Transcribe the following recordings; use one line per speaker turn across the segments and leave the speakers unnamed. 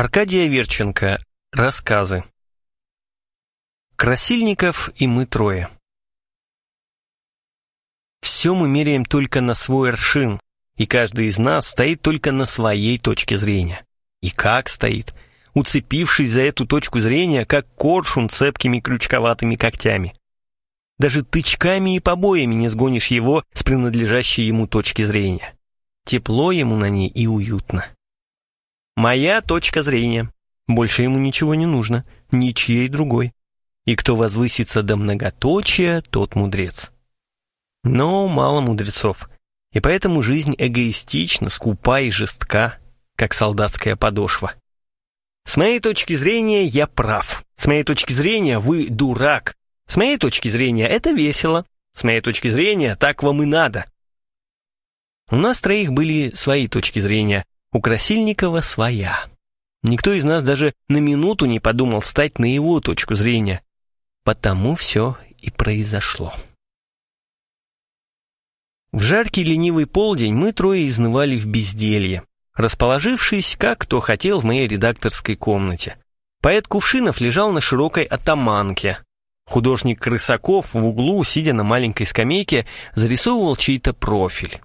Аркадий Аверченко. Рассказы. Красильников и мы трое. Все мы меряем только на свой аршин, и каждый из нас стоит только на своей точке зрения. И как стоит, уцепившись за эту точку зрения, как коршун цепкими крючковатыми когтями. Даже тычками и побоями не сгонишь его с принадлежащей ему точки зрения. Тепло ему на ней и уютно. Моя точка зрения. Больше ему ничего не нужно, ничьей другой. И кто возвысится до многоточия, тот мудрец. Но мало мудрецов, и поэтому жизнь эгоистична, скупа и жестка, как солдатская подошва. С моей точки зрения, я прав. С моей точки зрения, вы дурак. С моей точки зрения, это весело. С моей точки зрения, так вам и надо. У нас троих были свои точки зрения, у Красильникова своя. Никто из нас даже на минуту не подумал стать на его точку зрения. Потому все и произошло. В жаркий ленивый полдень мы трое изнывали в безделье, расположившись, как кто хотел, в моей редакторской комнате. Поэт Кувшинов лежал на широкой атаманке. Художник Крысаков в углу, сидя на маленькой скамейке, зарисовывал чей-то профиль.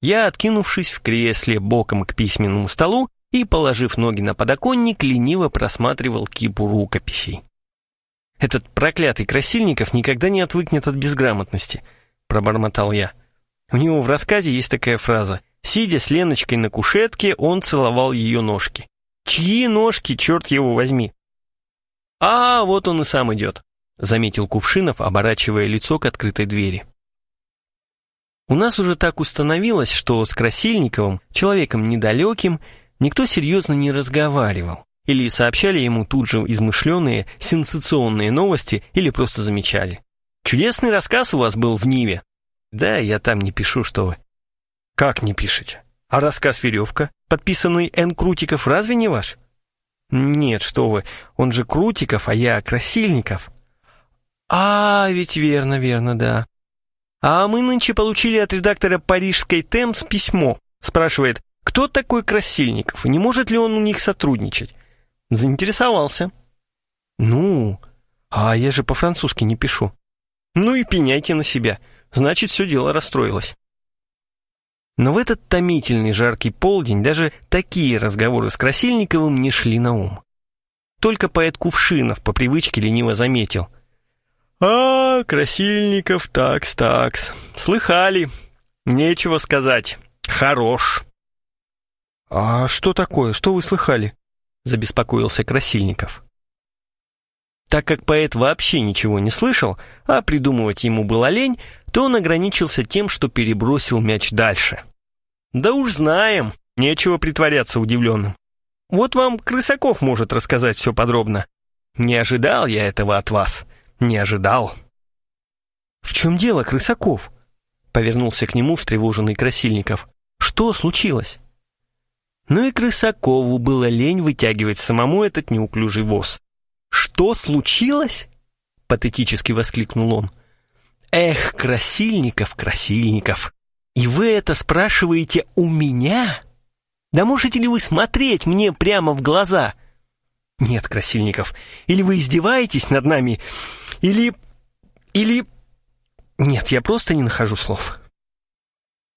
Я, откинувшись в кресле боком к письменному столу и, положив ноги на подоконник, лениво просматривал кипу рукописей. «Этот проклятый Красильников никогда не отвыкнет от безграмотности», — пробормотал я. У него в рассказе есть такая фраза. Сидя с Леночкой на кушетке, он целовал ее ножки. «Чьи ножки, черт его возьми?» «А, вот он и сам идет», — заметил Кувшинов, оборачивая лицо к открытой двери. У нас уже так установилось, что с Красильниковым, человеком недалеким, никто серьезно не разговаривал. Или сообщали ему тут же измышленные, сенсационные новости, или просто замечали. «Чудесный рассказ у вас был в Ниве». «Да, я там не пишу, что вы». «Как не пишете? А рассказ «Веревка», подписанный Н. Крутиков, разве не ваш?» «Нет, что вы, он же Крутиков, а я Красильников». «А, ведь верно, верно, да. А мы нынче получили от редактора парижской «Темс» письмо. Спрашивает, кто такой Красильников и не может ли он у них сотрудничать? Заинтересовался. Ну, а я же по-французски не пишу. Ну и пеняйте на себя. Значит, все дело расстроилось. Но в этот томительный жаркий полдень даже такие разговоры с Красильниковым не шли на ум. Только поэт Кувшинов по привычке лениво заметил – «А, Красильников, такс-такс. Слыхали. Нечего сказать. Хорош». «А что такое? Что вы слыхали?» Забеспокоился Красильников. Так как поэт вообще ничего не слышал, а придумывать ему было лень, то он ограничился тем, что перебросил мяч дальше. «Да уж знаем, нечего притворяться удивленным. Вот вам Крысаков может рассказать все подробно. Не ожидал я этого от вас». Не ожидал. «В чем дело, Крысаков?» Повернулся к нему встревоженный Красильников. «Что случилось?» Ну и Крысакову было лень вытягивать самому этот неуклюжий воз. «Что случилось?» Патетически воскликнул он. «Эх, Красильников, Красильников! И вы это спрашиваете у меня? Да можете ли вы смотреть мне прямо в глаза?» «Нет, Красильников, или вы издеваетесь над нами, или... или... Нет, я просто не нахожу слов».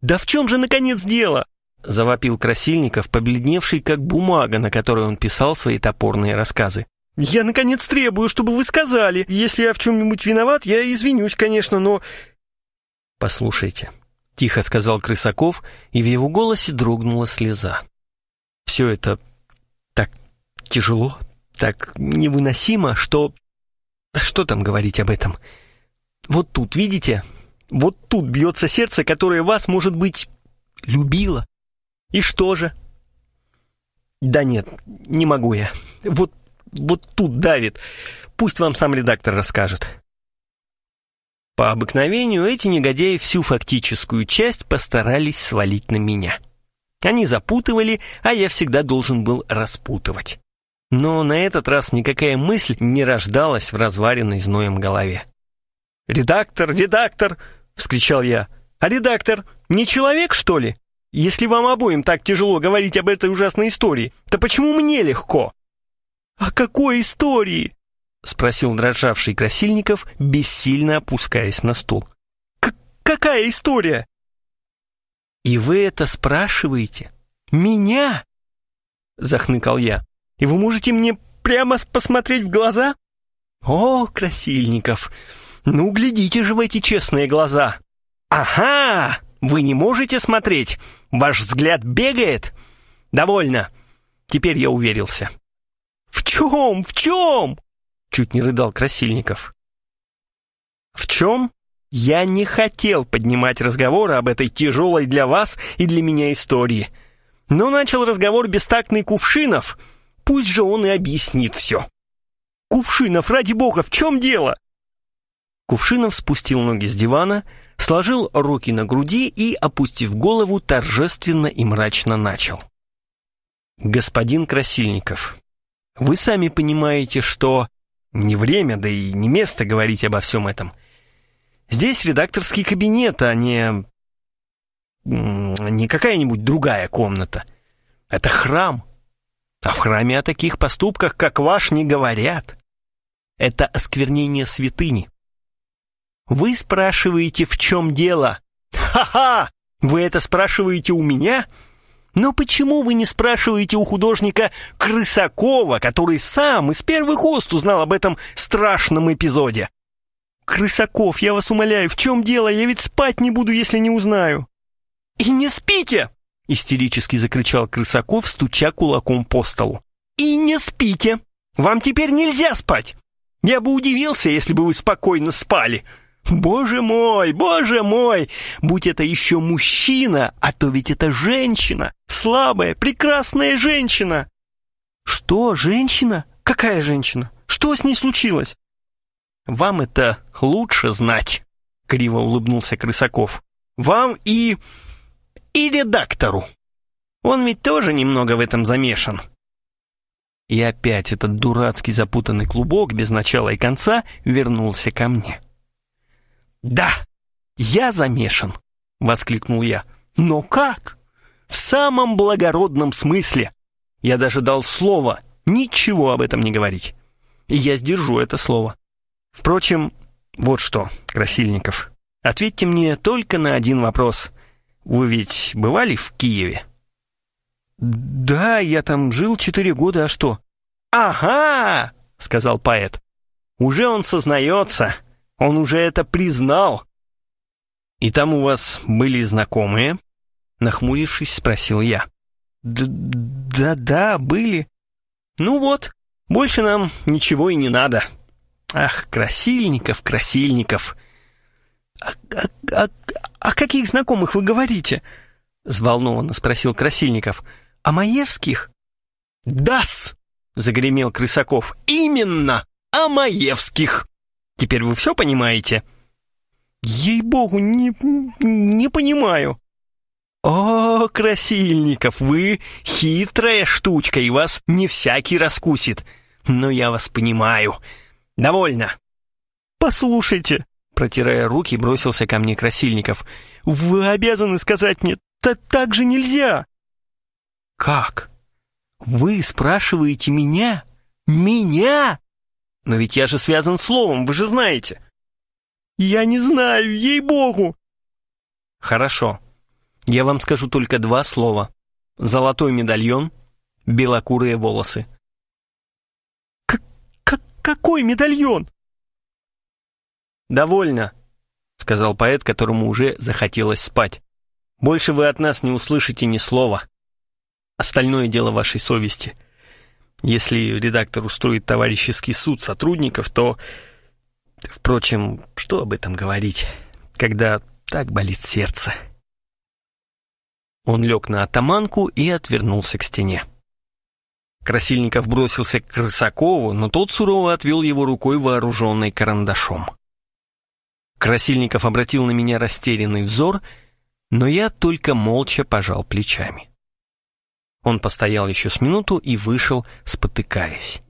«Да в чем же, наконец, дело?» — завопил Красильников, побледневший, как бумага, на которой он писал свои топорные рассказы. «Я, наконец, требую, чтобы вы сказали. Если я в чем-нибудь виноват, я извинюсь, конечно, но...» «Послушайте», — тихо сказал Крысаков, и в его голосе дрогнула слеза. «Все это так тяжело, так невыносимо, что... Что там говорить об этом? Вот тут, видите? Вот тут бьется сердце, которое вас, может быть, любило. И что же? Да нет, не могу я. Вот, вот тут давит. Пусть вам сам редактор расскажет. По обыкновению эти негодяи всю фактическую часть постарались свалить на меня. Они запутывали, а я всегда должен был распутывать. Но на этот раз никакая мысль не рождалась в разваренной зноем голове. «Редактор, редактор!» — вскричал я. «А редактор не человек, что ли?» Если вам обоим так тяжело говорить об этой ужасной истории, то почему мне легко?» «О какой истории?» — спросил дрожавший Красильников, бессильно опускаясь на стул. «Какая история?» «И вы это спрашиваете? Меня?» — захныкал я. «И вы можете мне прямо посмотреть в глаза?» «О, Красильников, ну глядите же в эти честные глаза!» «Ага! Вы не можете смотреть? Ваш взгляд бегает?» «Довольно. Теперь я уверился». «В чем? В чем?» Чуть не рыдал Красильников. «В чем?» Я не хотел поднимать разговоры об этой тяжелой для вас и для меня истории. Но начал разговор бестактный Кувшинов. Пусть же он и объяснит все. «Кувшинов, ради бога, в чем дело?» Кувшинов спустил ноги с дивана, сложил руки на груди и, опустив голову, торжественно и мрачно начал. «Господин Красильников, вы сами понимаете, что не время, да и не место говорить обо всем этом. Здесь редакторский кабинет, а не... не какая-нибудь другая комната. Это храм. А в храме о таких поступках, как ваш, не говорят. Это осквернение святыни. Вы спрашиваете, в чем дело? Ха-ха! Вы это спрашиваете у меня? Но почему вы не спрашиваете у художника Крысакова, который сам из первых уст узнал об этом страшном эпизоде? Крысаков, я вас умоляю, в чем дело? Я ведь спать не буду, если не узнаю. И не спите! Истерически закричал Крысаков, стуча кулаком по столу. И не спите! Вам теперь нельзя спать! Я бы удивился, если бы вы спокойно спали. Боже мой, боже мой! Будь это еще мужчина, а то ведь это женщина. Слабая, прекрасная женщина. Что, женщина? Какая женщина? Что с ней случилось? Вам это лучше знать, криво улыбнулся Крысаков. Вам и... и редактору. Он ведь тоже немного в этом замешан. И опять этот дурацкий запутанный клубок без начала и конца вернулся ко мне. «Да, я замешан!» — воскликнул я. «Но как?» «В самом благородном смысле. Я даже дал слово ничего об этом не говорить. И я сдержу это слово. Впрочем, вот что, Красильников, ответьте мне только на один вопрос. Вы ведь бывали в Киеве?» «Да, я там жил четыре года, а что?» «Ага!» — сказал поэт. «Уже он сознается, он уже это признал». «И там у вас были знакомые?» Нахмурившись, спросил я. «Да-да, были». «Ну вот, больше нам ничего и не надо». «Ах, Красильников, Красильников!» «О, о, о, о каких знакомых вы говорите?» Взволнованно спросил Красильников. «О Маевских?» «Да-с!» — загремел Крысаков. «Именно! О Маевских!» Теперь вы все понимаете?» «Ей-богу, не, не понимаю». «О, Красильников, вы хитрая штучка, и вас не всякий раскусит. Но я вас понимаю. Довольно». «Послушайте», — протирая руки, бросился ко мне Красильников. «Вы обязаны сказать мне, да так же нельзя». «Как? Вы спрашиваете меня? Меня?» Но ведь я же связан словом, вы же знаете. Я не знаю, ей-богу. Хорошо. Я вам скажу только два слова. Золотой медальон, белокурые волосы. Какой медальон? Довольно, сказал поэт, которому уже захотелось спать. Больше вы от нас не услышите ни слова. Остальное дело вашей совести. Если редактор устроит товарищеский суд сотрудников, то... Впрочем, что об этом говорить, когда так болит сердце? Он лег на атаманку и отвернулся к стене. Красильников бросился к Крысакову, но тот сурово отвел его рукой, вооруженной карандашом. Красильников обратил на меня растерянный взор, но я только молча пожал плечами. Он постоял еще с минуту и вышел, спотыкаясь.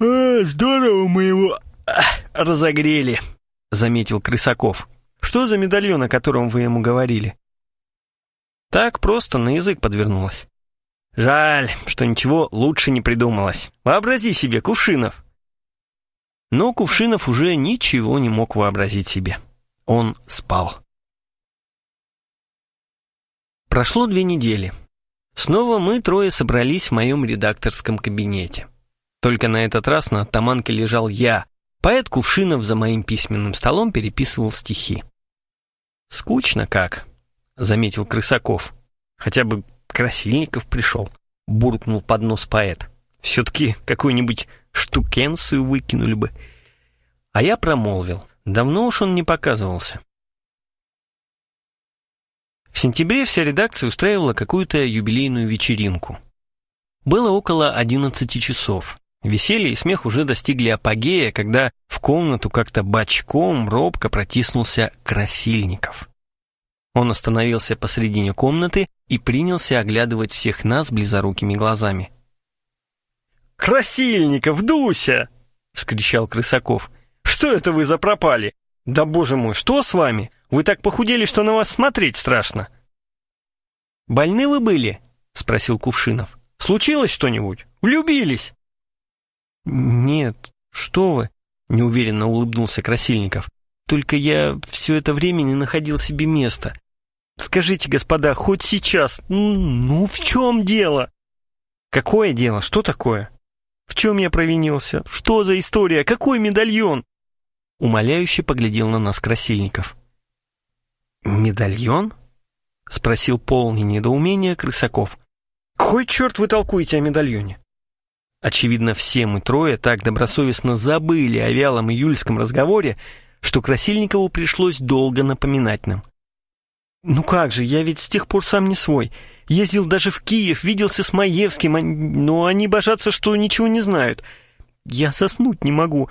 «А, здорово мы его разогрели», — заметил Крысаков. «Что за медальон, о котором вы ему говорили?» Так просто на язык подвернулось. Жаль, что ничего лучше не придумалось. Вообрази себе, Кувшинов. Но Кувшинов уже ничего не мог вообразить себе. Он спал. Прошло две недели. Снова мы трое собрались в моем редакторском кабинете. Только на этот раз на таманке лежал я. Поэт Кувшинов за моим письменным столом переписывал стихи. «Скучно как», — заметил Крысаков. «Хотя бы Красильников пришел», — буркнул под нос поэт. «Все-таки какую-нибудь штукенцию выкинули бы». А я промолвил. Давно уж он не показывался. В сентябре вся редакция устраивала какую-то юбилейную вечеринку. Было около одиннадцати часов. Веселье и смех уже достигли апогея, когда в комнату как-то бочком робко протиснулся Красильников. Он остановился посредине комнаты и принялся оглядывать всех нас близорукими глазами. «Красильников, Дуся!» — вскричал Крысаков. «Что это вы запропали? Да боже мой, что с вами? Вы так похудели, что на вас смотреть страшно!» «Больны вы были?» — спросил Кувшинов. «Случилось что-нибудь? Влюбились?» «Нет, что вы!» — неуверенно улыбнулся Красильников. «Только я все это время не находил себе места. Скажите, господа, хоть сейчас, ну в чем дело?» «Какое дело? Что такое?» «В чем я провинился? Что за история? Какой медальон?» Умоляюще поглядел на нас Красильников. «Медальон?» — спросил полный недоумения Крысаков. «Какой черт вы толкуете о медальоне?» Очевидно, все мы трое так добросовестно забыли о вялом июльском разговоре, что Красильникову пришлось долго напоминать нам. «Ну как же, я ведь с тех пор сам не свой. Ездил даже в Киев, виделся с Маевским, но они божатся, что ничего не знают. Я заснуть не могу.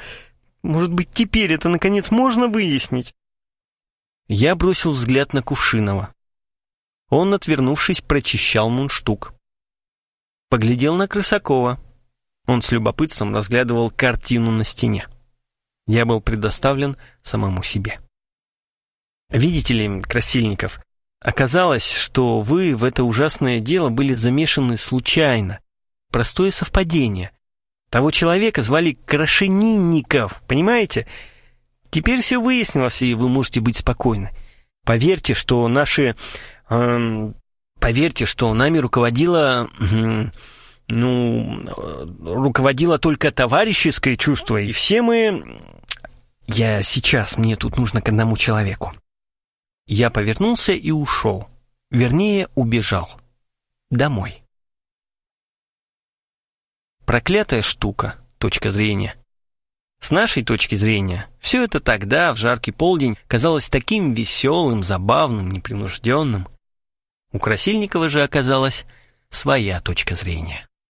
Может быть, теперь это, наконец, можно выяснить?» Я бросил взгляд на Кувшинова. Он, отвернувшись, прочищал мундштук. Поглядел на Крысакова. Он с любопытством разглядывал картину на стене. Я был предоставлен самому себе. Видите ли, Красильников, оказалось, что вы в это ужасное дело были замешаны случайно. Простое совпадение. Того человека звали Крашенинников, понимаете? Теперь все выяснилось, и вы можете быть спокойны. Поверьте, что наши Эм, поверьте, что нами руководила, ну, руководило только товарищеское чувство, и все мы... Я сейчас, мне тут нужно к одному человеку. Я повернулся и ушел. Вернее, убежал. Домой. Проклятая штука, точка зрения. С нашей точки зрения, все это тогда, в жаркий полдень, казалось таким веселым, забавным, непринужденным. У Красильникова же оказалась своя точка зрения.